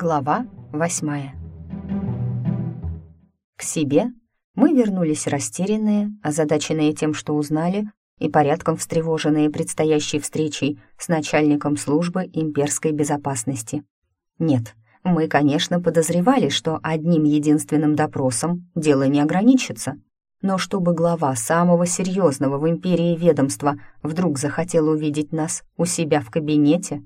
Глава восьмая. К себе мы вернулись растерянные, озадаченные тем, что узнали, и порядком встревоженные предстоящей встречей с начальником службы имперской безопасности. Нет, мы, конечно, подозревали, что одним единственным допросом дело не ограничится, но чтобы глава самого серьезного в империи ведомства вдруг захотел увидеть нас у себя в кабинете,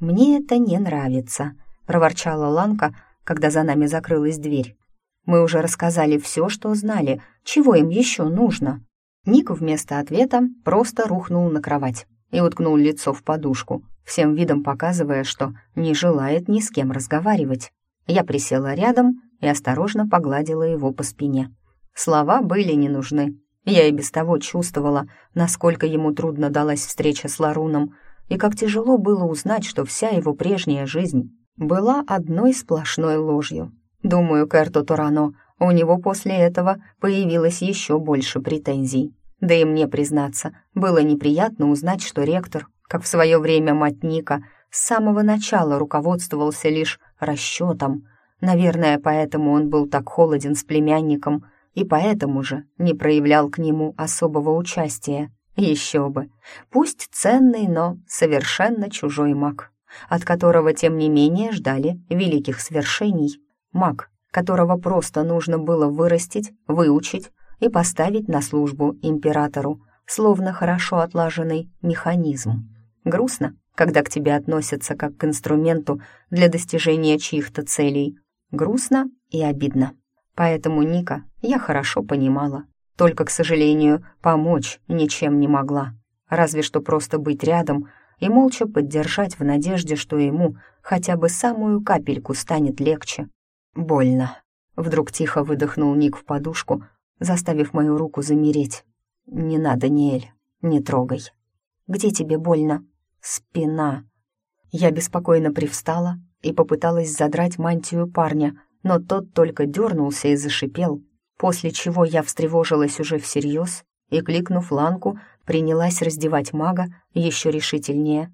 мне это не нравится —— проворчала Ланка, когда за нами закрылась дверь. «Мы уже рассказали все, что знали. Чего им еще нужно?» Ник вместо ответа просто рухнул на кровать и уткнул лицо в подушку, всем видом показывая, что не желает ни с кем разговаривать. Я присела рядом и осторожно погладила его по спине. Слова были не нужны. Я и без того чувствовала, насколько ему трудно далась встреча с Ларуном, и как тяжело было узнать, что вся его прежняя жизнь была одной сплошной ложью. Думаю, к Эрту Турано у него после этого появилось еще больше претензий. Да и мне, признаться, было неприятно узнать, что ректор, как в свое время мать Ника, с самого начала руководствовался лишь расчетом. Наверное, поэтому он был так холоден с племянником и поэтому же не проявлял к нему особого участия. Еще бы. Пусть ценный, но совершенно чужой маг от которого, тем не менее, ждали великих свершений. Маг, которого просто нужно было вырастить, выучить и поставить на службу императору, словно хорошо отлаженный механизм. Грустно, когда к тебе относятся как к инструменту для достижения чьих-то целей. Грустно и обидно. Поэтому Ника я хорошо понимала. Только, к сожалению, помочь ничем не могла. Разве что просто быть рядом — и молча поддержать в надежде, что ему хотя бы самую капельку станет легче. Больно. Вдруг тихо выдохнул Ник в подушку, заставив мою руку замереть. «Не надо, Ниэль, не трогай». «Где тебе больно?» «Спина». Я беспокойно привстала и попыталась задрать мантию парня, но тот только дернулся и зашипел, после чего я встревожилась уже всерьез и, кликнув Ланку, принялась раздевать мага еще решительнее.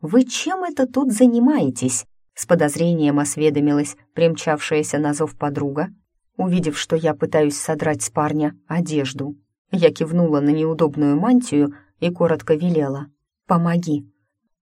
«Вы чем это тут занимаетесь?» С подозрением осведомилась примчавшаяся на зов подруга, увидев, что я пытаюсь содрать с парня одежду. Я кивнула на неудобную мантию и коротко велела. «Помоги».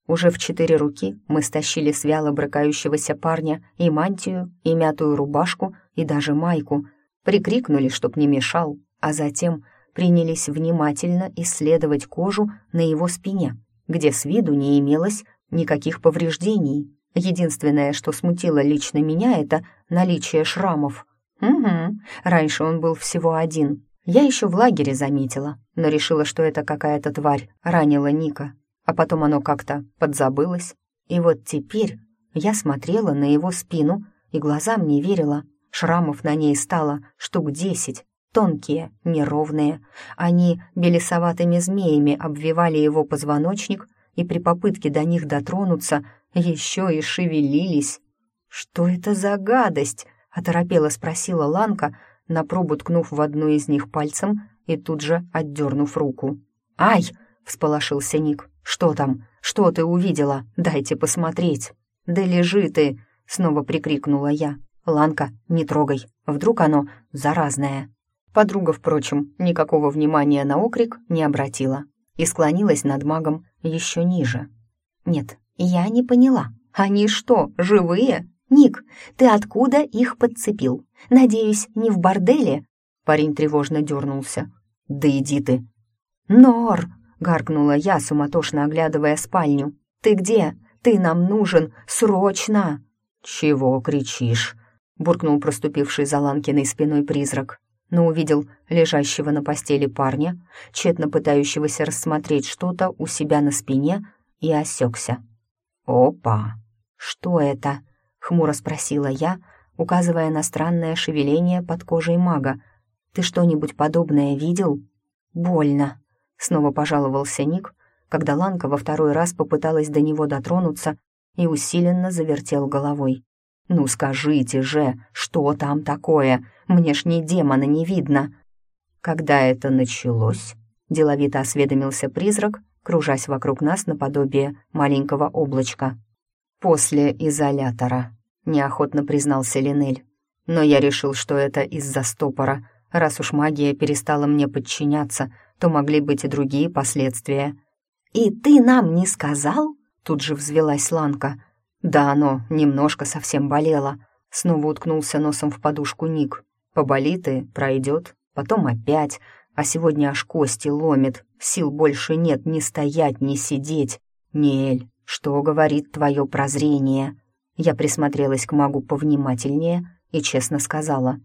Уже в четыре руки мы стащили с вяло брыкающегося парня и мантию, и мятую рубашку, и даже майку, прикрикнули, чтоб не мешал, а затем принялись внимательно исследовать кожу на его спине, где с виду не имелось никаких повреждений. Единственное, что смутило лично меня, это наличие шрамов. Угу, раньше он был всего один. Я еще в лагере заметила, но решила, что это какая-то тварь ранила Ника, а потом оно как-то подзабылось. И вот теперь я смотрела на его спину и глазам не верила. Шрамов на ней стало штук десять, тонкие, неровные. Они белесоватыми змеями обвивали его позвоночник и при попытке до них дотронуться еще и шевелились. «Что это за гадость?» — оторопела спросила Ланка, на пробу ткнув в одну из них пальцем и тут же отдернув руку. «Ай!» — всполошился Ник. «Что там? Что ты увидела? Дайте посмотреть!» «Да лежи ты!» — снова прикрикнула я. «Ланка, не трогай, вдруг оно заразное!» Подруга, впрочем, никакого внимания на окрик не обратила и склонилась над магом еще ниже. «Нет, я не поняла. Они что, живые? Ник, ты откуда их подцепил? Надеюсь, не в борделе?» Парень тревожно дернулся. «Да иди ты!» «Нор!» — гаркнула я, суматошно оглядывая спальню. «Ты где? Ты нам нужен! Срочно!» «Чего кричишь?» — буркнул проступивший за Ланкиной спиной призрак но увидел лежащего на постели парня, тщетно пытающегося рассмотреть что-то у себя на спине, и осекся. «Опа! Что это?» — хмуро спросила я, указывая на странное шевеление под кожей мага. «Ты что-нибудь подобное видел?» «Больно», — снова пожаловался Ник, когда Ланка во второй раз попыталась до него дотронуться и усиленно завертел головой. «Ну скажите же, что там такое? Мне ж ни демона не видно». «Когда это началось?» — деловито осведомился призрак, кружась вокруг нас наподобие маленького облачка. «После изолятора», — неохотно признался Линель. «Но я решил, что это из-за стопора. Раз уж магия перестала мне подчиняться, то могли быть и другие последствия». «И ты нам не сказал?» Тут же взвелась Ланка. «Да, оно немножко совсем болело». Снова уткнулся носом в подушку Ник. «Поболит и пройдет, потом опять, а сегодня аж кости ломит, сил больше нет ни стоять, ни сидеть. Нель, что говорит твое прозрение?» Я присмотрелась к магу повнимательнее и честно сказала.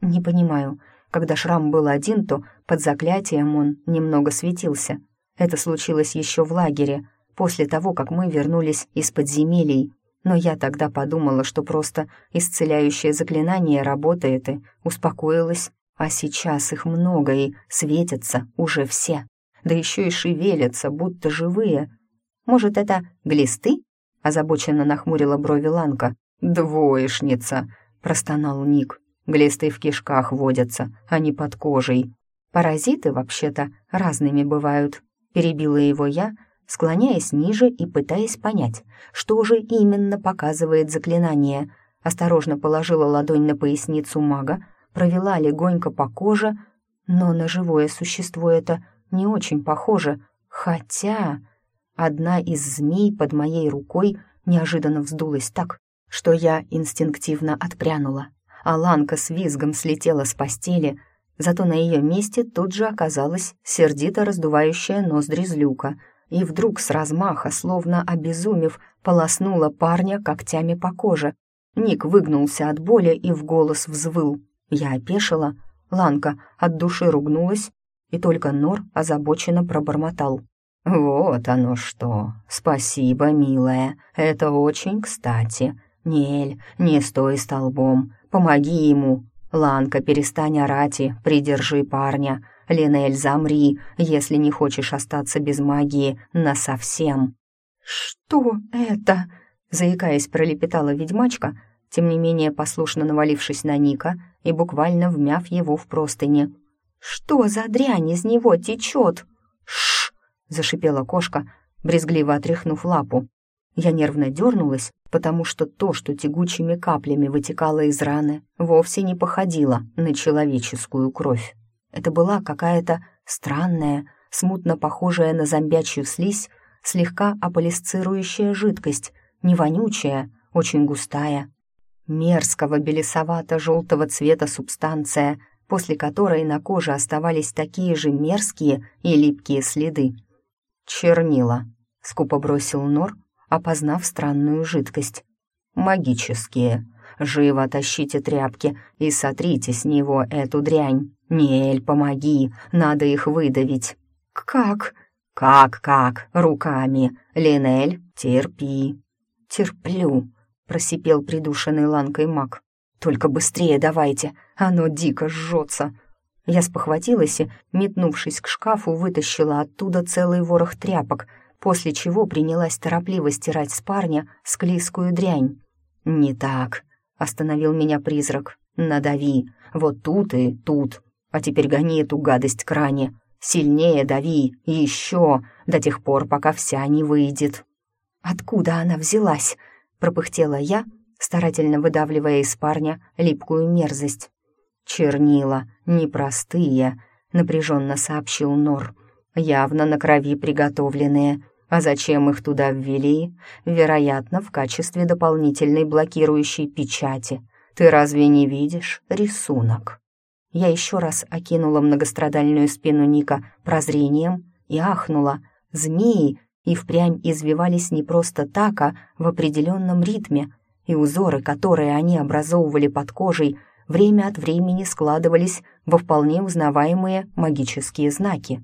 «Не понимаю, когда шрам был один, то под заклятием он немного светился. Это случилось еще в лагере, после того, как мы вернулись из подземелий. Но я тогда подумала, что просто исцеляющее заклинание работает и успокоилась. А сейчас их много и светятся уже все. Да еще и шевелятся, будто живые. Может, это глисты? Озабоченно нахмурила брови Ланка. «Двоечница!» — простонал Ник. «Глисты в кишках водятся, а не под кожей. Паразиты, вообще-то, разными бывают». Перебила его я, склоняясь ниже и пытаясь понять, что же именно показывает заклинание. Осторожно положила ладонь на поясницу мага, провела легонько по коже, но на живое существо это не очень похоже, хотя... Одна из змей под моей рукой неожиданно вздулась так, что я инстинктивно отпрянула. А Ланка с визгом слетела с постели, зато на ее месте тут же оказалась сердито раздувающая ноздри злюка и вдруг с размаха, словно обезумев, полоснула парня когтями по коже. Ник выгнулся от боли и в голос взвыл. Я опешила, Ланка от души ругнулась, и только Нор озабоченно пробормотал. «Вот оно что! Спасибо, милая, это очень кстати. Нель, не стой столбом, помоги ему. Ланка, перестань орать и придержи парня. Линель, замри, если не хочешь остаться без магии насовсем». «Что это?» — заикаясь, пролепетала ведьмачка, тем не менее послушно навалившись на Ника и буквально вмяв его в простыни. «Что за дрянь из него течет?» «Шш!» зашипела кошка, брезгливо отряхнув лапу. Я нервно дернулась, потому что то, что тягучими каплями вытекало из раны, вовсе не походило на человеческую кровь. Это была какая-то странная, смутно похожая на зомбячью слизь, слегка аполисцирующая жидкость, не вонючая, очень густая, мерзкого белесовато-желтого цвета субстанция, после которой на коже оставались такие же мерзкие и липкие следы, «Чернила», — скупо бросил Нор, опознав странную жидкость. «Магические. Живо тащите тряпки и сотрите с него эту дрянь. Нель, помоги, надо их выдавить». «Как?» «Как-как? Руками. Линель, терпи». «Терплю», — просипел придушенный ланкой маг. «Только быстрее давайте, оно дико жжется». Я спохватилась и, метнувшись к шкафу, вытащила оттуда целый ворох тряпок, после чего принялась торопливо стирать с парня склизкую дрянь. «Не так», — остановил меня призрак. «Надави, вот тут и тут. А теперь гони эту гадость к ране. Сильнее дави, еще, до тех пор, пока вся не выйдет». «Откуда она взялась?» — пропыхтела я, старательно выдавливая из парня липкую мерзость. «Чернила непростые», — напряженно сообщил Нор. «Явно на крови приготовленные. А зачем их туда ввели? Вероятно, в качестве дополнительной блокирующей печати. Ты разве не видишь рисунок?» Я еще раз окинула многострадальную спину Ника прозрением и ахнула. Змеи и впрямь извивались не просто так, а в определенном ритме, и узоры, которые они образовывали под кожей, время от времени складывались во вполне узнаваемые магические знаки.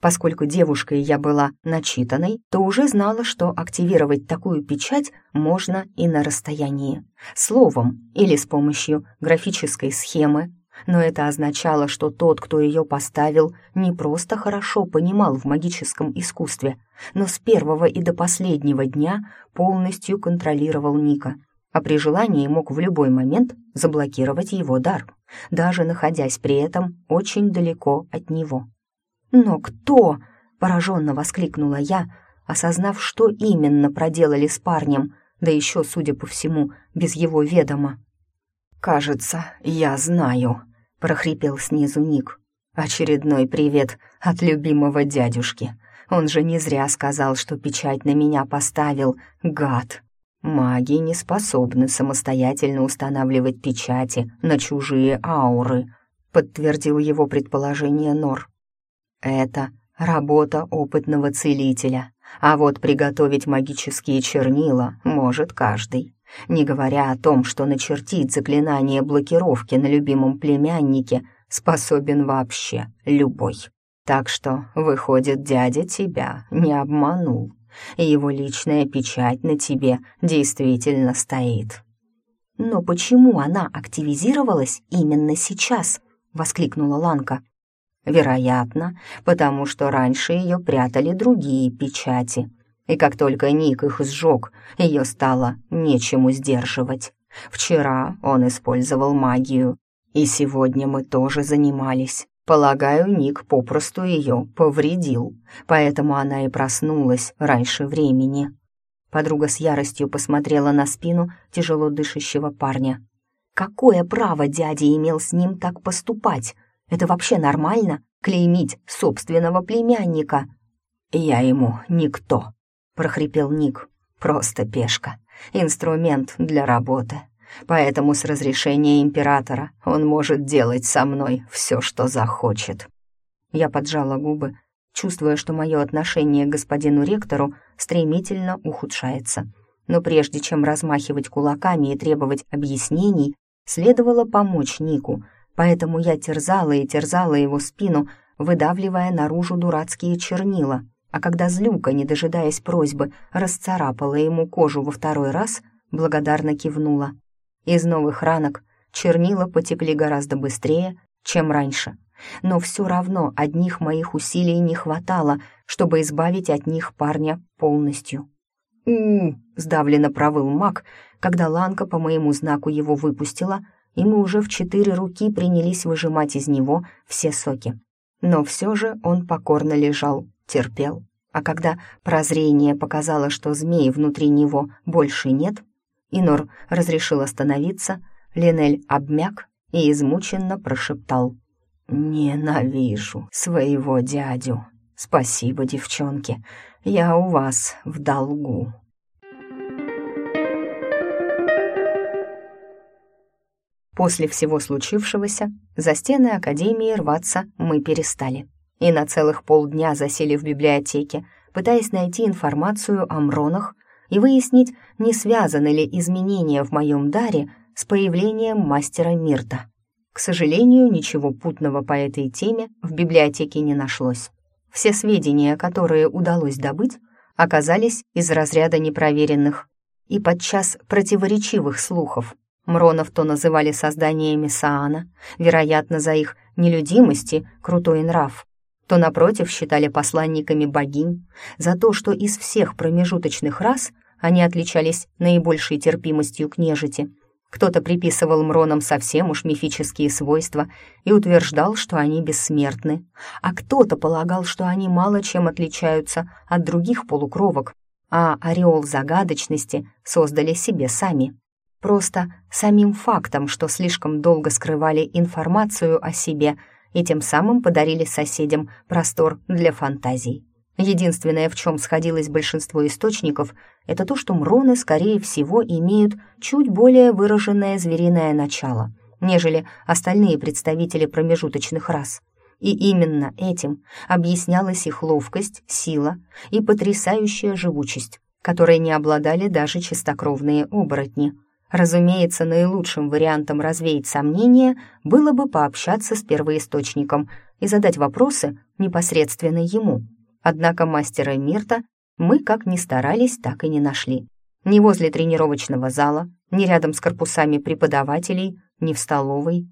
Поскольку девушкой я была начитанной, то уже знала, что активировать такую печать можно и на расстоянии, словом или с помощью графической схемы, но это означало, что тот, кто ее поставил, не просто хорошо понимал в магическом искусстве, но с первого и до последнего дня полностью контролировал Ника — а при желании мог в любой момент заблокировать его дар, даже находясь при этом очень далеко от него. «Но кто?» — пораженно воскликнула я, осознав, что именно проделали с парнем. да еще, судя по всему, без его ведома. «Кажется, я знаю», — прохрипел снизу Ник. «Очередной привет от любимого дядюшки. Он же не зря сказал, что печать на меня поставил, гад. Маги не способны самостоятельно устанавливать печати на чужие ауры», — подтвердил его предположение Нор. «Это работа опытного целителя, а вот приготовить магические чернила может каждый. Не говоря о том, что начертить заклинание блокировки на любимом племяннике способен вообще любой. Так что, выходит, дядя тебя не обманул, и его личная печать на тебе действительно стоит. «Но почему она активизировалась именно сейчас?» — воскликнула Ланка. Вероятно, потому что раньше ее прятали другие печати. И как только Ник их сжег, ее стало нечему сдерживать. Вчера он использовал магию, и сегодня мы тоже занимались. Полагаю, Ник попросту ее повредил, поэтому она и проснулась раньше времени. Подруга с яростью посмотрела на спину тяжело дышащего парня. «Какое право дядя имел с ним так поступать? Это вообще нормально — клеймить собственного племянника?» «Я ему никто», — прохрипел Ник. «Просто пешка, инструмент для работы. Поэтому с разрешения императора он может делать со мной все, что захочет». Я поджала губы, чувствуя, что мое отношение к господину ректору стремительно ухудшается. Но прежде чем размахивать кулаками и требовать объяснений, следовало помочь Нику — поэтому я терзала и терзала его спину, выдавливая наружу дурацкие чернила, а когда злюка, не дожидаясь просьбы, расцарапала ему кожу во второй раз, благодарно кивнула. Из новых ранок чернила потекли гораздо быстрее, чем раньше, но все равно одних моих усилий не хватало, чтобы избавить от них парня полностью. у, сдавленно провыл маг, когда Ланка по моему знаку его выпустила — и мы уже в четыре руки принялись выжимать из него все соки. Но все же он покорно лежал, терпел. А когда прозрение показало, что змей внутри него больше нет, Инор разрешил остановиться, Ленель обмяк и измученно прошептал «Ненавижу своего дядю. Спасибо, девчонки, я у вас в долгу». После всего случившегося за стены Академии рваться мы перестали. И на целых полдня засели в библиотеке, пытаясь найти информацию о мронах и выяснить, не связаны ли изменения в моем даре с появлением мастера Мирта. К сожалению, ничего путного по этой теме в библиотеке не нашлось. Все сведения, которые удалось добыть, оказались из разряда непроверенных и подчас противоречивых слухов, Мронов то называли созданиями Саана, вероятно, за их нелюдимости, крутой нрав, то, напротив, считали посланниками богинь, за то, что из всех промежуточных рас они отличались наибольшей терпимостью к нежити. Кто-то приписывал Мронам совсем уж мифические свойства и утверждал, что они бессмертны, а кто-то полагал, что они мало чем отличаются от других полукровок, а ореол загадочности создали себе сами. Просто самим фактом, что слишком долго скрывали информацию о себе и тем самым подарили соседям простор для фантазий. Единственное, в чем сходилось большинство источников, это то, что мроны, скорее всего, имеют чуть более выраженное звериное начало, нежели остальные представители промежуточных рас. И именно этим объяснялась их ловкость, сила и потрясающая живучесть, которой не обладали даже чистокровные оборотни — Разумеется, наилучшим вариантом развеять сомнения было бы пообщаться с первоисточником и задать вопросы непосредственно ему. Однако мастера Мирта мы как ни старались, так и не нашли. Ни возле тренировочного зала, ни рядом с корпусами преподавателей, ни в столовой.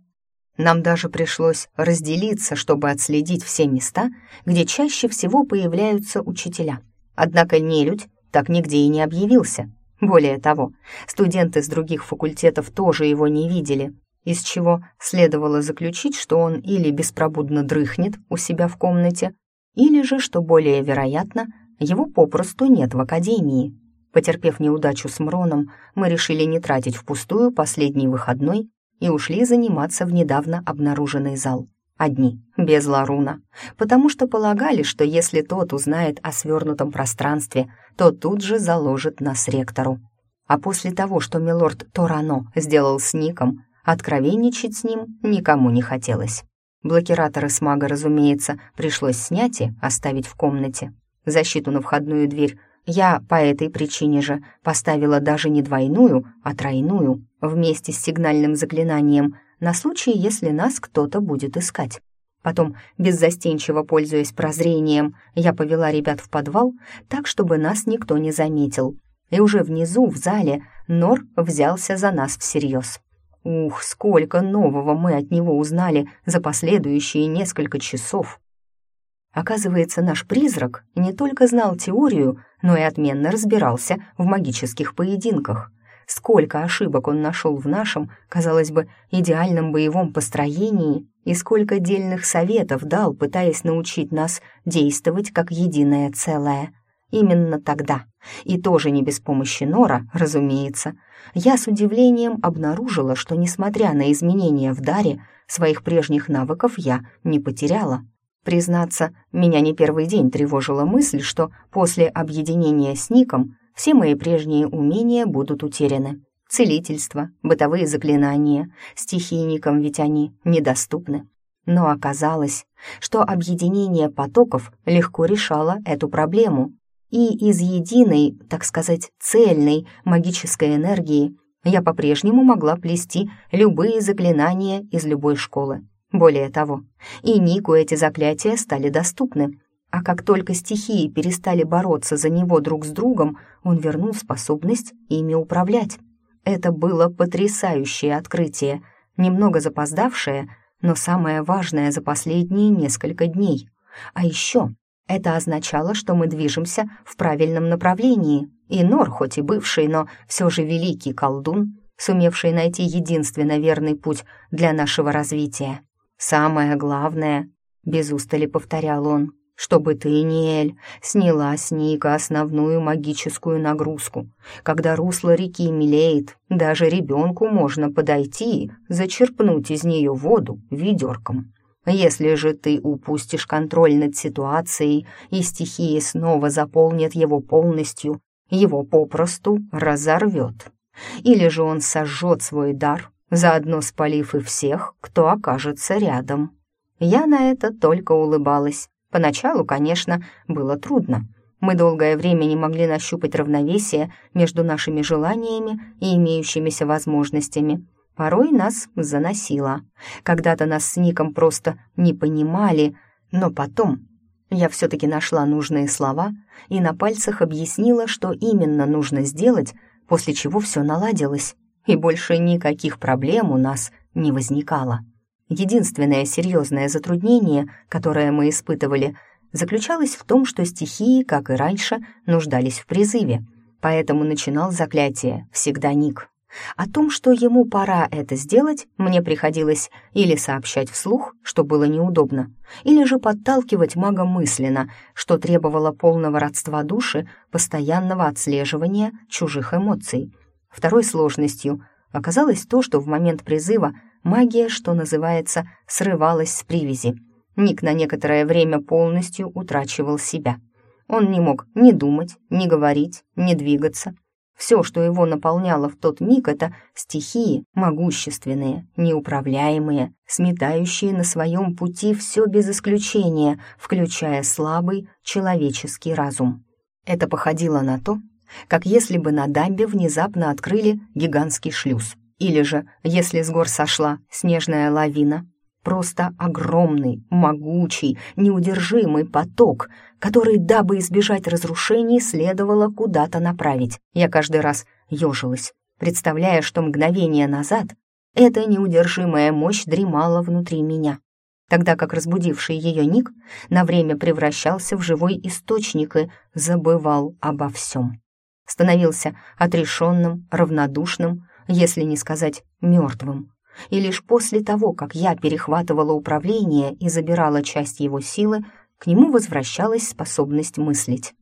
Нам даже пришлось разделиться, чтобы отследить все места, где чаще всего появляются учителя. Однако нелюдь так нигде и не объявился — более того, студенты с других факультетов тоже его не видели, из чего следовало заключить, что он или беспробудно дрыхнет у себя в комнате, или же, что более вероятно, его попросту нет в академии. Потерпев неудачу с Мроном, мы решили не тратить впустую последний выходной и ушли заниматься в недавно обнаруженный зал. Одни, без Ларуна, потому что полагали, что если тот узнает о свернутом пространстве, то тут же заложит нас ректору. А после того, что милорд Торано сделал с Ником, откровенничать с ним никому не хотелось. Блокираторы с мага, разумеется, пришлось снять и оставить в комнате. Защиту на входную дверь я по этой причине же поставила даже не двойную, а тройную, вместе с сигнальным заклинанием, на случай, если нас кто-то будет искать. Потом, беззастенчиво пользуясь прозрением, я повела ребят в подвал, так, чтобы нас никто не заметил. И уже внизу, в зале, Нор взялся за нас всерьез. Ух, сколько нового мы от него узнали за последующие несколько часов. Оказывается, наш призрак не только знал теорию, но и отменно разбирался в магических поединках. Сколько ошибок он нашел в нашем, казалось бы, идеальном боевом построении, и сколько дельных советов дал, пытаясь научить нас действовать как единое целое. Именно тогда, и тоже не без помощи Нора, разумеется, я с удивлением обнаружила, что, несмотря на изменения в даре, своих прежних навыков я не потеряла. Признаться, меня не первый день тревожила мысль, что после объединения с Ником все мои прежние умения будут утеряны. Целительство, бытовые заклинания, стихийникам ведь они недоступны. Но оказалось, что объединение потоков легко решало эту проблему, и из единой, так сказать, цельной магической энергии я по-прежнему могла плести любые заклинания из любой школы. Более того, и Нику эти заклятия стали доступны, а как только стихии перестали бороться за него друг с другом, он вернул способность ими управлять. Это было потрясающее открытие, немного запоздавшее, но самое важное за последние несколько дней. А еще это означало, что мы движемся в правильном направлении, и Нор, хоть и бывший, но все же великий колдун, сумевший найти единственно верный путь для нашего развития. «Самое главное», — без устали повторял он, «чтобы ты, Ниэль, сняла с Ника основную магическую нагрузку. Когда русло реки мелеет, даже ребенку можно подойти, зачерпнуть из нее воду ведерком. Если же ты упустишь контроль над ситуацией, и стихии снова заполнят его полностью, его попросту разорвет. Или же он сожжет свой дар, заодно спалив и всех, кто окажется рядом. Я на это только улыбалась. Поначалу, конечно, было трудно. Мы долгое время не могли нащупать равновесие между нашими желаниями и имеющимися возможностями. Порой нас заносило. Когда-то нас с Ником просто не понимали, но потом я все-таки нашла нужные слова и на пальцах объяснила, что именно нужно сделать, после чего все наладилось и больше никаких проблем у нас не возникало. Единственное серьезное затруднение, которое мы испытывали, заключалось в том, что стихии, как и раньше, нуждались в призыве, поэтому начинал заклятие всегда Ник. О том, что ему пора это сделать, мне приходилось или сообщать вслух, что было неудобно, или же подталкивать мага мысленно, что требовало полного родства души, постоянного отслеживания чужих эмоций — Второй сложностью оказалось то, что в момент призыва магия, что называется, срывалась с привязи. Ник на некоторое время полностью утрачивал себя. Он не мог ни думать, ни говорить, ни двигаться. Все, что его наполняло в тот миг, это стихии, могущественные, неуправляемые, сметающие на своем пути все без исключения, включая слабый человеческий разум. Это походило на то, как если бы на дамбе внезапно открыли гигантский шлюз. Или же, если с гор сошла снежная лавина. Просто огромный, могучий, неудержимый поток, который, дабы избежать разрушений, следовало куда-то направить. Я каждый раз ежилась, представляя, что мгновение назад эта неудержимая мощь дремала внутри меня, тогда как разбудивший ее Ник на время превращался в живой источник и забывал обо всем становился отрешенным, равнодушным, если не сказать мертвым. И лишь после того, как я перехватывала управление и забирала часть его силы, к нему возвращалась способность мыслить.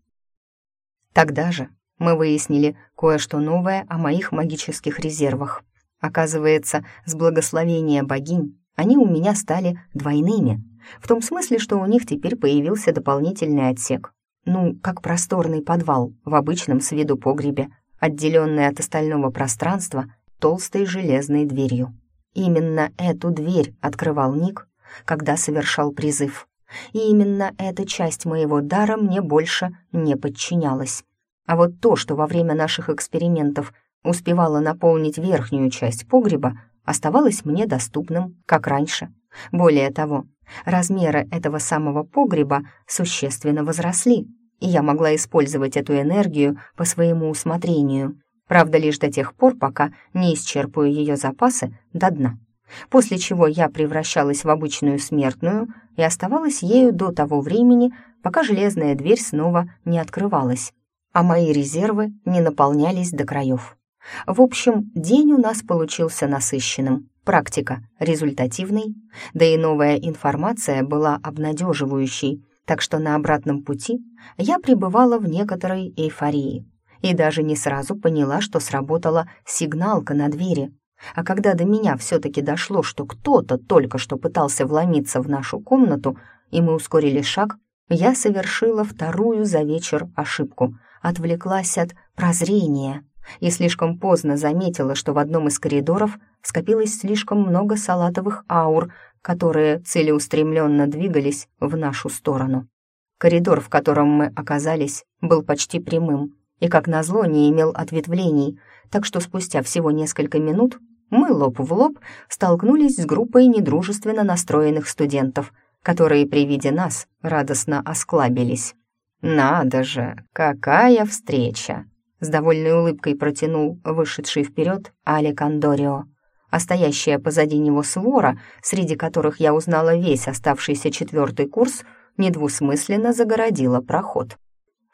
Тогда же, мы выяснили кое-что новое о моих магических резервах. Оказывается, с благословения богинь они у меня стали двойными, в том смысле, что у них теперь появился дополнительный отсек. Ну, как просторный подвал в обычном с виду погребе, отделенный от остального пространства толстой железной дверью. Именно эту дверь открывал Ник, когда совершал призыв. И именно эта часть моего дара мне больше не подчинялась. А вот то, что во время наших экспериментов успевало наполнить верхнюю часть погреба, оставалось мне доступным, как раньше. Более того, размеры этого самого погреба существенно возросли, и я могла использовать эту энергию по своему усмотрению, правда, лишь до тех пор, пока не исчерпаю ее запасы до дна. После чего я превращалась в обычную смертную и оставалась ею до того времени, пока железная дверь снова не открывалась, а мои резервы не наполнялись до краев. В общем, день у нас получился насыщенным, практика результативной, да и новая информация была обнадеживающей, так что на обратном пути я пребывала в некоторой эйфории и даже не сразу поняла, что сработала сигналка на двери. А когда до меня все-таки дошло, что кто-то только что пытался вломиться в нашу комнату, и мы ускорили шаг, я совершила вторую за вечер ошибку, отвлеклась от прозрения и слишком поздно заметила, что в одном из коридоров скопилось слишком много салатовых аур, которые целеустремленно двигались в нашу сторону. Коридор, в котором мы оказались, был почти прямым и, как назло, не имел ответвлений, так что спустя всего несколько минут мы лоб в лоб столкнулись с группой недружественно настроенных студентов, которые при виде нас радостно осклабились. «Надо же, какая встреча!» С довольной улыбкой протянул вышедший вперед Алек Андорио. А стоящая позади него свора, среди которых я узнала весь оставшийся четвертый курс, недвусмысленно загородила проход.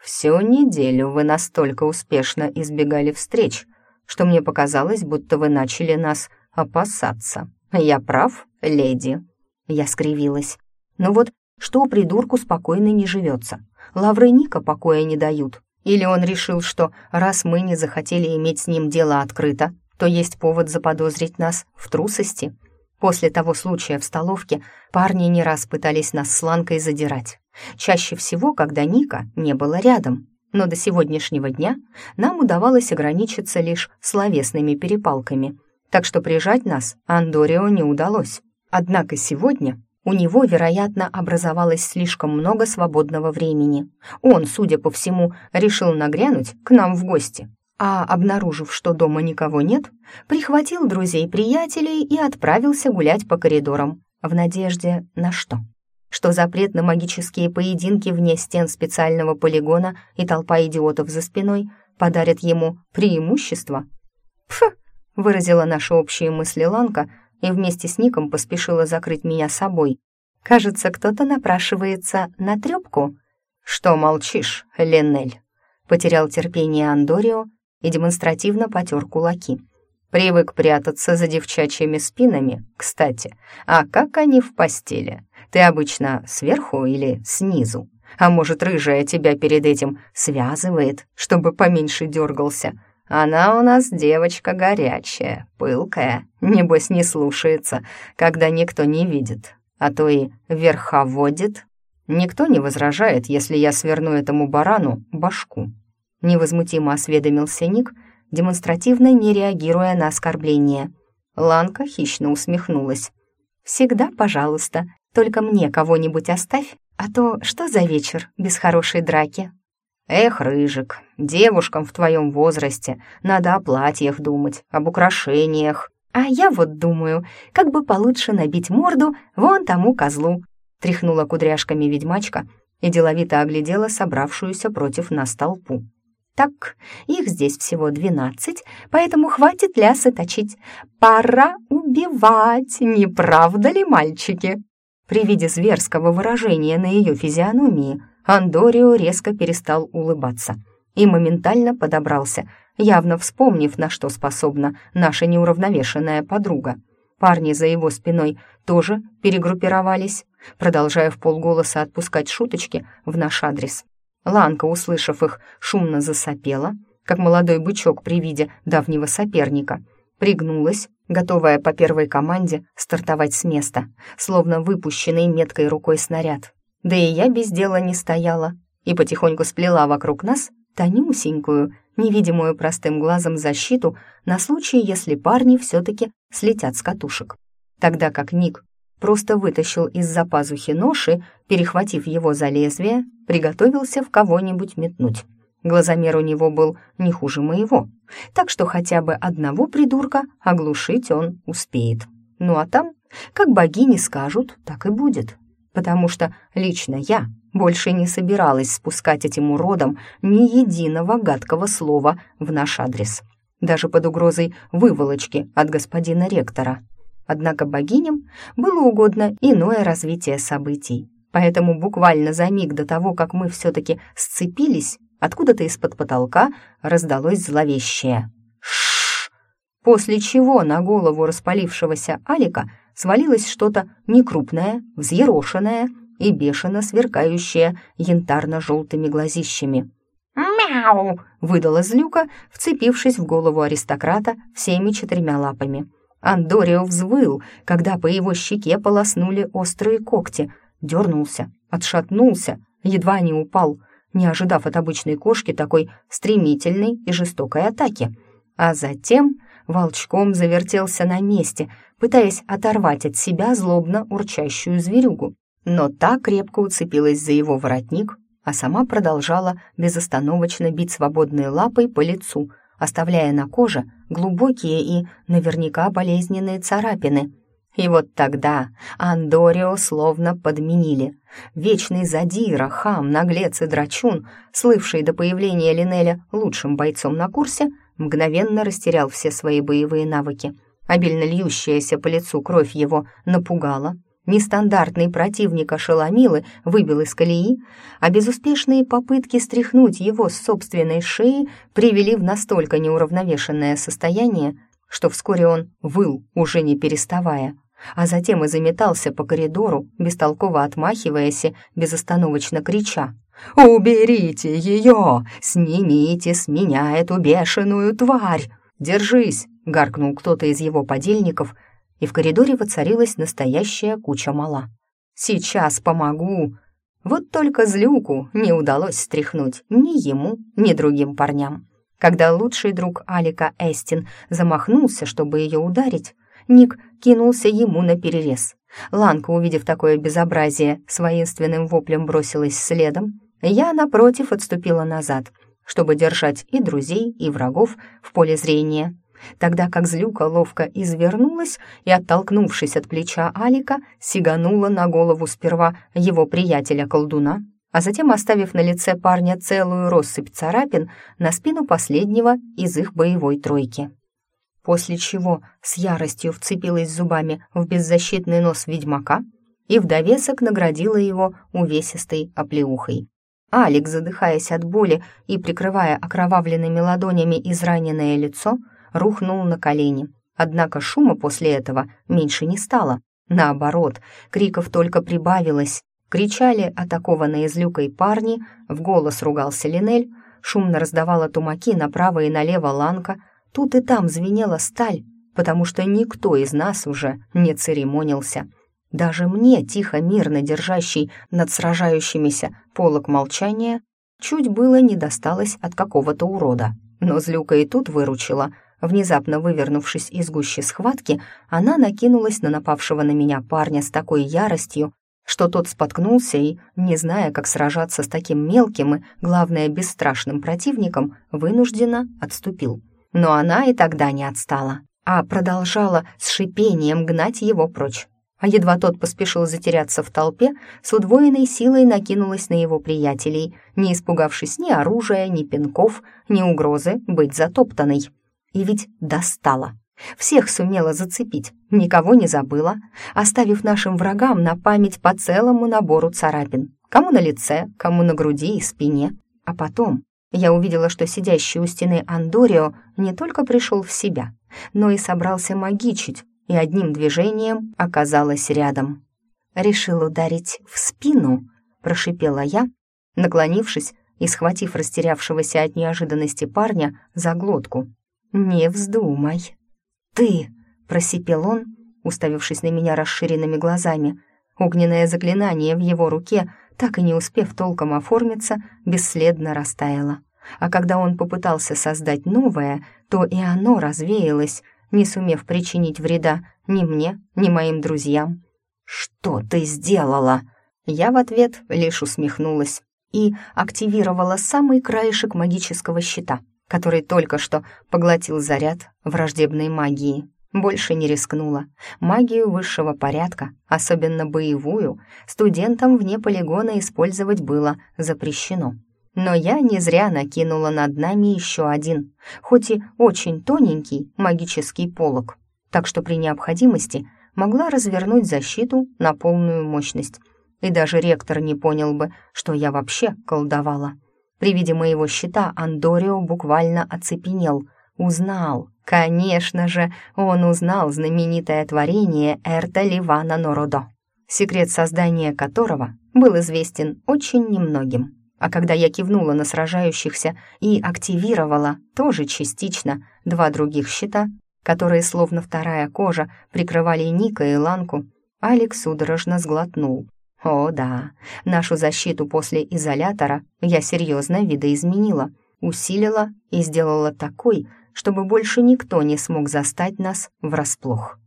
«Всю неделю вы настолько успешно избегали встреч, что мне показалось, будто вы начали нас опасаться. Я прав, леди?» Я скривилась. «Ну вот, что придурку спокойно не живется? Лавры Ника покоя не дают. Или он решил, что раз мы не захотели иметь с ним дело открыто, то есть повод заподозрить нас в трусости? После того случая в столовке парни не раз пытались нас с Ланкой задирать. Чаще всего, когда Ника не было рядом. Но до сегодняшнего дня нам удавалось ограничиться лишь словесными перепалками, так что прижать нас Андорио не удалось. Однако сегодня у него, вероятно, образовалось слишком много свободного времени. Он, судя по всему, решил нагрянуть к нам в гости. А, обнаружив, что дома никого нет, прихватил друзей-приятелей и отправился гулять по коридорам. В надежде на что? Что запрет на магические поединки вне стен специального полигона и толпа идиотов за спиной подарят ему преимущество? «Пф!» — выразила наши общие мысли Ланка — и вместе с Ником поспешила закрыть меня собой. Кажется, кто-то напрашивается на трёпку. «Что молчишь, Ленель?» Потерял терпение Андорио и демонстративно потер кулаки. Привык прятаться за девчачьими спинами, кстати. А как они в постели? Ты обычно сверху или снизу? А может, рыжая тебя перед этим связывает, чтобы поменьше дергался?» Она у нас девочка горячая, пылкая, небось не слушается, когда никто не видит, а то и верховодит. Никто не возражает, если я сверну этому барану башку. Невозмутимо осведомился Ник, демонстративно не реагируя на оскорбление. Ланка хищно усмехнулась. «Всегда, пожалуйста, только мне кого-нибудь оставь, а то что за вечер без хорошей драки?» «Эх, Рыжик, девушкам в твоем возрасте надо о платьях думать, об украшениях». «А я вот думаю, как бы получше набить морду вон тому козлу», тряхнула кудряшками ведьмачка и деловито оглядела собравшуюся против нас толпу. «Так, их здесь всего двенадцать, поэтому хватит лясы точить. Пора убивать, не правда ли, мальчики?» При виде зверского выражения на ее физиономии Андорио резко перестал улыбаться и моментально подобрался, явно вспомнив, на что способна наша неуравновешенная подруга. Парни за его спиной тоже перегруппировались, продолжая в полголоса отпускать шуточки в наш адрес. Ланка, услышав их, шумно засопела, как молодой бычок при виде давнего соперника. Пригнулась, готовая по первой команде стартовать с места, словно выпущенный меткой рукой снаряд. Да и я без дела не стояла и потихоньку сплела вокруг нас тонюсенькую, невидимую простым глазом защиту на случай, если парни все-таки слетят с катушек. Тогда как Ник просто вытащил из-за пазухи нож и, перехватив его за лезвие, приготовился в кого-нибудь метнуть. Глазомер у него был не хуже моего, так что хотя бы одного придурка оглушить он успеет. Ну а там, как богини скажут, так и будет. Потому что лично я больше не собиралась спускать этим уродам ни единого гадкого слова в наш адрес. Даже под угрозой выволочки от господина ректора. Однако богиням было угодно иное развитие событий. Поэтому буквально за миг до того, как мы все-таки сцепились, Откуда-то из-под потолка раздалось зловещее «Шшш!», после чего на голову распалившегося Алика свалилось что-то некрупное, взъерошенное и бешено сверкающее янтарно-желтыми глазищами. «Мяу!» — выдала злюка, вцепившись в голову аристократа всеми четырьмя лапами. Андорио взвыл, когда по его щеке полоснули острые когти, дернулся, отшатнулся, едва не упал — не ожидав от обычной кошки такой стремительной и жестокой атаки. А затем волчком завертелся на месте, пытаясь оторвать от себя злобно урчащую зверюгу. Но та крепко уцепилась за его воротник, а сама продолжала безостановочно бить свободной лапой по лицу, оставляя на коже глубокие и наверняка болезненные царапины — и вот тогда Андорио словно подменили. Вечный задира, хам, наглец и драчун, слывший до появления Линеля лучшим бойцом на курсе, мгновенно растерял все свои боевые навыки. Обильно льющаяся по лицу кровь его напугала. Нестандартный противник ошеломил выбил из колеи, а безуспешные попытки стряхнуть его с собственной шеи привели в настолько неуравновешенное состояние, что вскоре он выл, уже не переставая а затем и заметался по коридору, бестолково отмахиваясь и безостановочно крича. «Уберите ее! Снимите с меня эту бешеную тварь! Держись!» — гаркнул кто-то из его подельников, и в коридоре воцарилась настоящая куча мала. «Сейчас помогу!» Вот только злюку не удалось стряхнуть ни ему, ни другим парням. Когда лучший друг Алика Эстин замахнулся, чтобы ее ударить, Ник кинулся ему на перерез. Ланка, увидев такое безобразие, с воинственным воплем бросилась следом. Я, напротив, отступила назад, чтобы держать и друзей, и врагов в поле зрения. Тогда как злюка ловко извернулась и, оттолкнувшись от плеча Алика, сиганула на голову сперва его приятеля-колдуна, а затем, оставив на лице парня целую россыпь царапин, на спину последнего из их боевой тройки после чего с яростью вцепилась зубами в беззащитный нос ведьмака и в довесок наградила его увесистой оплеухой. Алекс, задыхаясь от боли и прикрывая окровавленными ладонями израненное лицо, рухнул на колени. Однако шума после этого меньше не стало. Наоборот, криков только прибавилось. Кричали атакованные злюкой парни, в голос ругался Линель, шумно раздавала тумаки направо и налево Ланка — Тут и там звенела сталь, потому что никто из нас уже не церемонился. Даже мне, тихо, мирно держащий над сражающимися полок молчания, чуть было не досталось от какого-то урода. Но злюка и тут выручила. Внезапно вывернувшись из гущи схватки, она накинулась на напавшего на меня парня с такой яростью, что тот споткнулся и, не зная, как сражаться с таким мелким и, главное, бесстрашным противником, вынужденно отступил. Но она и тогда не отстала, а продолжала с шипением гнать его прочь. А едва тот поспешил затеряться в толпе, с удвоенной силой накинулась на его приятелей, не испугавшись ни оружия, ни пинков, ни угрозы быть затоптанной. И ведь достала. Всех сумела зацепить, никого не забыла, оставив нашим врагам на память по целому набору царапин. Кому на лице, кому на груди и спине. А потом я увидела, что сидящий у стены Андорио не только пришел в себя, но и собрался магичить, и одним движением оказалась рядом. «Решил ударить в спину», — прошипела я, наклонившись и схватив растерявшегося от неожиданности парня за глотку. «Не вздумай!» «Ты!» — просипел он, уставившись на меня расширенными глазами. Огненное заклинание в его руке, так и не успев толком оформиться, бесследно растаяло. А когда он попытался создать новое, то и оно развеялось, не сумев причинить вреда ни мне, ни моим друзьям. «Что ты сделала?» Я в ответ лишь усмехнулась и активировала самый краешек магического щита, который только что поглотил заряд враждебной магии. Больше не рискнула. Магию высшего порядка, особенно боевую, студентам вне полигона использовать было запрещено. Но я не зря накинула над нами еще один, хоть и очень тоненький магический полог, так что при необходимости могла развернуть защиту на полную мощность. И даже ректор не понял бы, что я вообще колдовала. При виде моего щита Андорио буквально оцепенел, узнал. Конечно же, он узнал знаменитое творение Эрта Ливана Нородо, секрет создания которого был известен очень немногим. А когда я кивнула на сражающихся и активировала, тоже частично, два других щита, которые, словно вторая кожа, прикрывали Ника и Ланку, Алекс судорожно сглотнул. О да, нашу защиту после изолятора я серьезно видоизменила, усилила и сделала такой, чтобы больше никто не смог застать нас врасплох.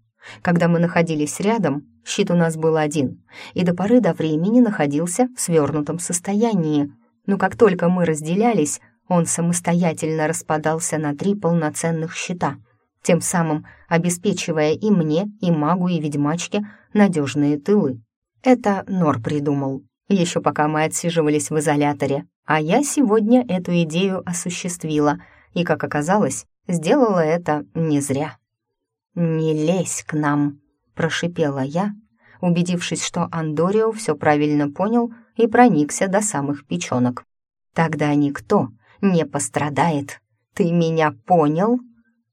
Когда мы находились рядом, щит у нас был один, и до поры до времени находился в свернутом состоянии — но как только мы разделялись, он самостоятельно распадался на три полноценных щита, тем самым обеспечивая и мне, и магу, и ведьмачке надежные тылы. Это Нор придумал, еще пока мы отсиживались в изоляторе, а я сегодня эту идею осуществила, и, как оказалось, сделала это не зря. «Не лезь к нам», — прошипела я, убедившись, что Андорио все правильно понял — и проникся до самых печенок. «Тогда никто не пострадает. Ты меня понял?»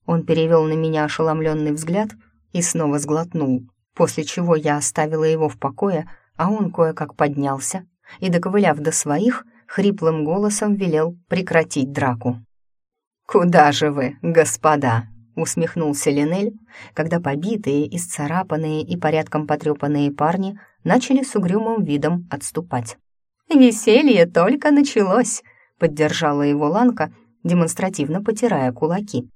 Он перевел на меня ошеломленный взгляд и снова сглотнул, после чего я оставила его в покое, а он кое-как поднялся и, доковыляв до своих, хриплым голосом велел прекратить драку. «Куда же вы, господа?» — усмехнулся Линель, когда побитые, исцарапанные и порядком потрепанные парни начали с угрюмым видом отступать. «Веселье только началось», — поддержала его Ланка, демонстративно потирая кулаки.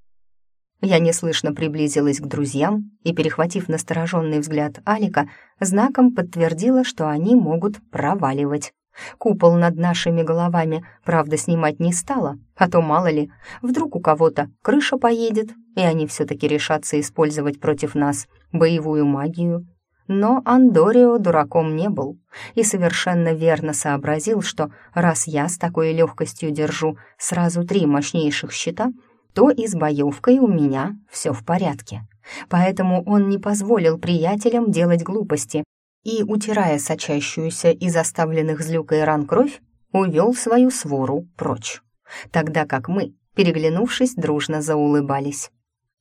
Я неслышно приблизилась к друзьям и, перехватив настороженный взгляд Алика, знаком подтвердила, что они могут проваливать. Купол над нашими головами, правда, снимать не стала, а то, мало ли, вдруг у кого-то крыша поедет, и они все-таки решатся использовать против нас боевую магию но Андорио дураком не был и совершенно верно сообразил, что раз я с такой легкостью держу сразу три мощнейших щита, то и с боевкой у меня все в порядке. Поэтому он не позволил приятелям делать глупости и, утирая сочащуюся из оставленных злюкой ран кровь, увел свою свору прочь. Тогда как мы, переглянувшись, дружно заулыбались.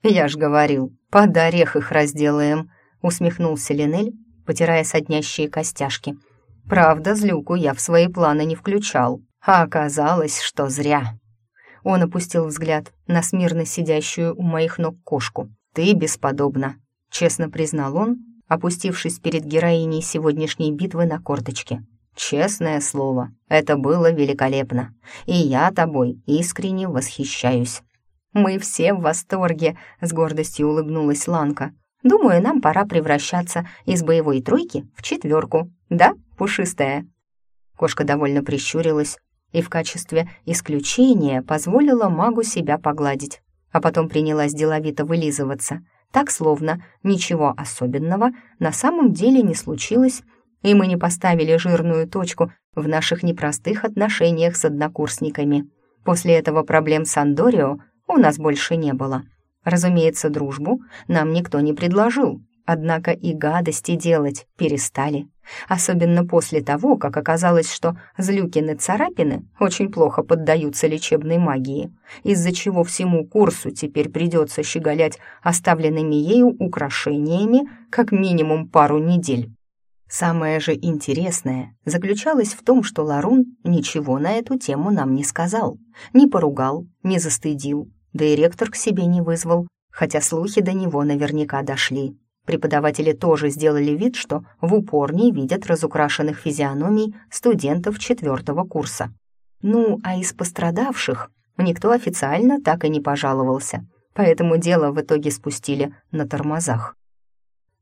«Я ж говорил, под орех их разделаем», усмехнулся Линель, потирая соднящие костяшки. «Правда, злюку я в свои планы не включал, а оказалось, что зря». Он опустил взгляд на смирно сидящую у моих ног кошку. «Ты бесподобна», — честно признал он, опустившись перед героиней сегодняшней битвы на корточке. «Честное слово, это было великолепно, и я тобой искренне восхищаюсь». «Мы все в восторге», — с гордостью улыбнулась Ланка. Думаю, нам пора превращаться из боевой тройки в четверку. Да, пушистая?» Кошка довольно прищурилась и в качестве исключения позволила магу себя погладить, а потом принялась деловито вылизываться, так словно ничего особенного на самом деле не случилось, и мы не поставили жирную точку в наших непростых отношениях с однокурсниками. После этого проблем с Андорио у нас больше не было. Разумеется, дружбу нам никто не предложил, однако и гадости делать перестали. Особенно после того, как оказалось, что злюкины-царапины очень плохо поддаются лечебной магии, из-за чего всему курсу теперь придется щеголять оставленными ею украшениями как минимум пару недель. Самое же интересное заключалось в том, что Ларун ничего на эту тему нам не сказал, не поругал, не застыдил, да и ректор к себе не вызвал, хотя слухи до него наверняка дошли. Преподаватели тоже сделали вид, что в упор не видят разукрашенных физиономий студентов четвертого курса. Ну, а из пострадавших никто официально так и не пожаловался, поэтому дело в итоге спустили на тормозах.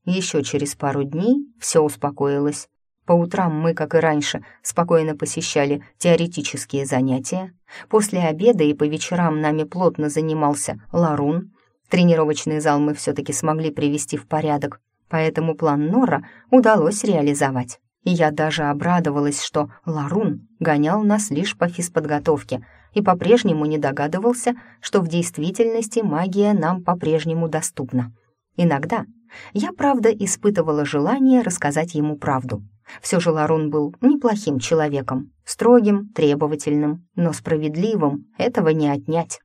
Еще через пару дней все успокоилось. По утрам мы, как и раньше, спокойно посещали теоретические занятия. После обеда и по вечерам нами плотно занимался Ларун. Тренировочный зал мы все-таки смогли привести в порядок, поэтому план Нора удалось реализовать. И я даже обрадовалась, что Ларун гонял нас лишь по физподготовке и по-прежнему не догадывался, что в действительности магия нам по-прежнему доступна. Иногда я, правда, испытывала желание рассказать ему правду. Все же Ларун был неплохим человеком, строгим, требовательным, но справедливым, этого не отнять.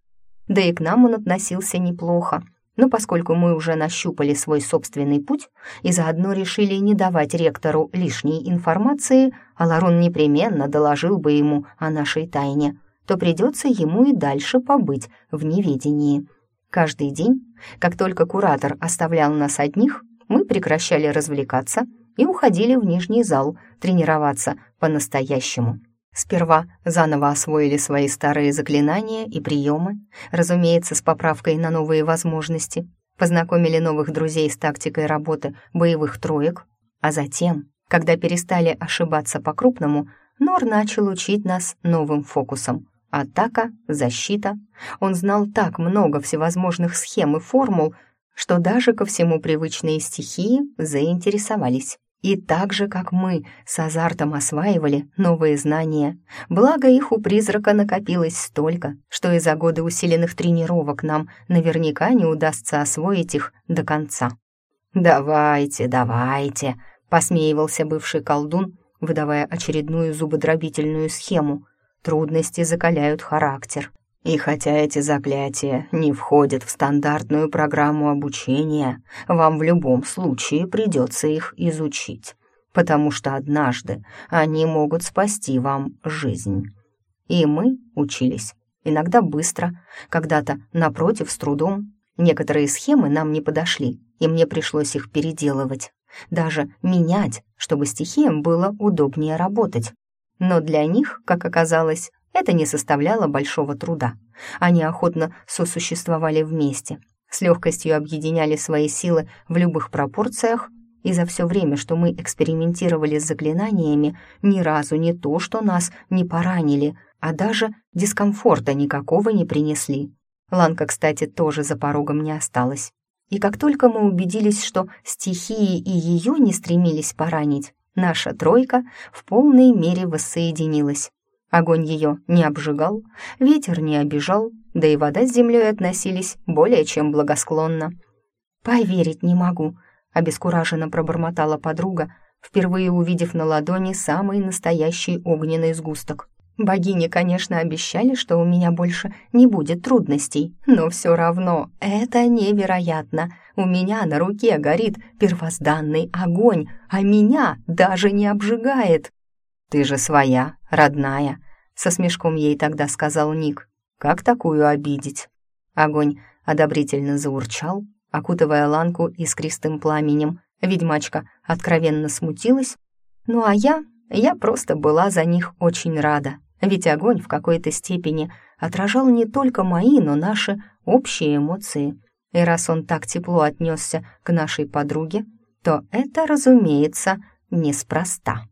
Да и к нам он относился неплохо, но поскольку мы уже нащупали свой собственный путь и заодно решили не давать ректору лишней информации, а Ларун непременно доложил бы ему о нашей тайне, то придется ему и дальше побыть в неведении. Каждый день, как только куратор оставлял нас одних, мы прекращали развлекаться и уходили в нижний зал тренироваться по-настоящему. Сперва заново освоили свои старые заклинания и приемы, разумеется, с поправкой на новые возможности, познакомили новых друзей с тактикой работы боевых троек, а затем, когда перестали ошибаться по-крупному, Нор начал учить нас новым фокусам — Атака, защита. Он знал так много всевозможных схем и формул, что даже ко всему привычные стихии заинтересовались. И так же, как мы, с азартом осваивали новые знания. Благо их у призрака накопилось столько, что из-за годы усиленных тренировок нам наверняка не удастся освоить их до конца. «Давайте, давайте», — посмеивался бывший колдун, выдавая очередную зубодробительную схему — Трудности закаляют характер. И хотя эти заклятия не входят в стандартную программу обучения, вам в любом случае придется их изучить, потому что однажды они могут спасти вам жизнь. И мы учились. Иногда быстро, когда-то, напротив, с трудом. Некоторые схемы нам не подошли, и мне пришлось их переделывать, даже менять, чтобы стихиям было удобнее работать. Но для них, как оказалось, это не составляло большого труда. Они охотно сосуществовали вместе, с легкостью объединяли свои силы в любых пропорциях, и за все время, что мы экспериментировали с заклинаниями, ни разу не то, что нас не поранили, а даже дискомфорта никакого не принесли. Ланка, кстати, тоже за порогом не осталась. И как только мы убедились, что стихии и ее не стремились поранить, наша тройка в полной мере воссоединилась. Огонь ее не обжигал, ветер не обижал, да и вода с землей относились более чем благосклонно. «Поверить не могу», — обескураженно пробормотала подруга, впервые увидев на ладони самый настоящий огненный сгусток. Богини, конечно, обещали, что у меня больше не будет трудностей, но все равно это невероятно. У меня на руке горит первозданный огонь, а меня даже не обжигает. «Ты же своя, родная», — со смешком ей тогда сказал Ник. «Как такую обидеть?» Огонь одобрительно заурчал, окутывая ланку искристым пламенем. Ведьмачка откровенно смутилась. Ну а я, я просто была за них очень рада. Ведь огонь в какой-то степени отражал не только мои, но наши общие эмоции. И раз он так тепло отнесся к нашей подруге, то это, разумеется, неспроста.